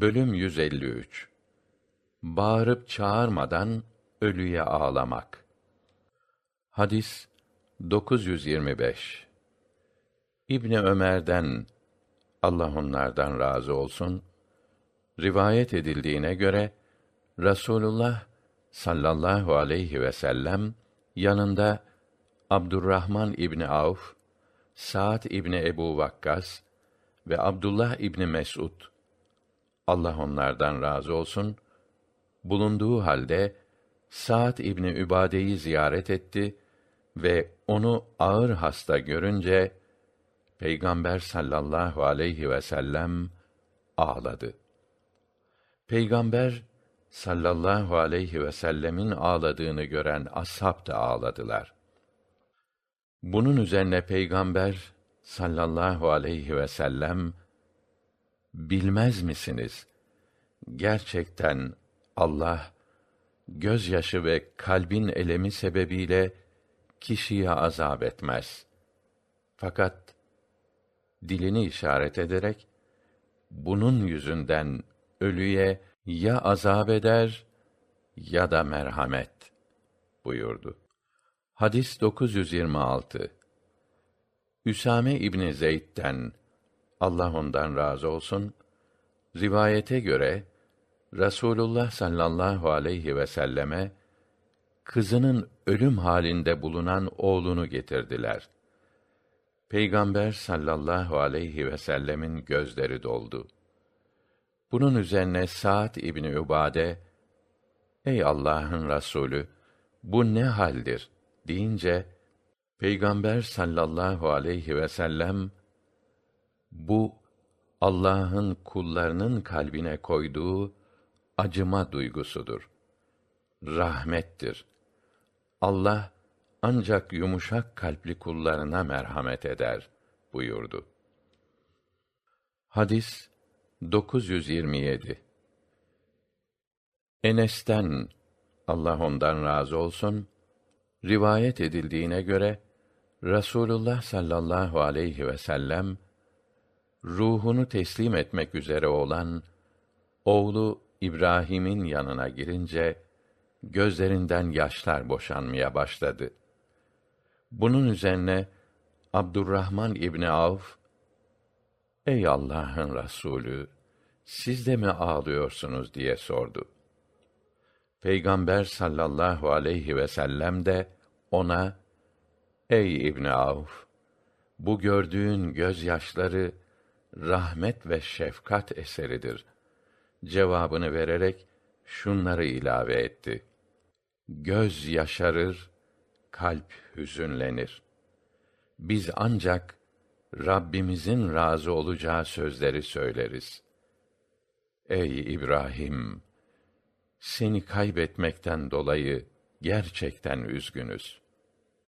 Bölüm 153 Bağırıp çağırmadan ölüye ağlamak. Hadis 925 İbni Ömer'den Allah onlardan razı olsun rivayet edildiğine göre Rasulullah sallallahu aleyhi ve sellem yanında Abdurrahman İbni Avf, Sa'd İbni Ebu Vakkas ve Abdullah İbni Mes'ud Allah onlardan razı olsun bulunduğu halde Sa'd İbni Übade'yi ziyaret etti ve onu ağır hasta görünce Peygamber sallallahu aleyhi ve sellem ağladı. Peygamber sallallahu aleyhi ve sellemin ağladığını gören ashab da ağladılar. Bunun üzerine Peygamber sallallahu aleyhi ve sellem bilmez misiniz? Gerçekten Allah gözyaşı ve kalbin elemi sebebiyle kişiye azap etmez. Fakat dilini işaret ederek bunun yüzünden ölüye ya azap eder ya da merhamet buyurdu. Hadis 926 Üsame İbni Zeyd'den Allah ondan razı olsun rivayete göre Rasulullah sallallahu aleyhi ve selleme kızının ölüm halinde bulunan oğlunu getirdiler. Peygamber sallallahu aleyhi ve sellemin gözleri doldu. Bunun üzerine Sa'd İbni Übade, Ey Allah'ın Rasulü, bu ne haldir? deyince, Peygamber sallallahu aleyhi ve sellem, bu, Allah'ın kullarının kalbine koyduğu acıma duygusudur. Rahmettir. Allah ancak yumuşak kalpli kullarına merhamet eder buyurdu. Hadis 927 Enes'ten Allah ondan razı olsun rivayet edildiğine göre Rasulullah sallallahu aleyhi ve sellem ruhunu teslim etmek üzere olan oğlu İbrahim'in yanına girince gözlerinden yaşlar boşanmaya başladı. Bunun üzerine Abdurrahman İbni Avf Ey Allah'ın Resulü siz de mi ağlıyorsunuz diye sordu. Peygamber sallallahu aleyhi ve sellem de ona Ey İbni Avf bu gördüğün gözyaşları rahmet ve şefkat eseridir cevabını vererek şunları ilave etti. Göz yaşarır, kalp hüzünlenir. Biz ancak Rabbimizin razı olacağı sözleri söyleriz. Ey İbrahim! Seni kaybetmekten dolayı gerçekten üzgünüz.''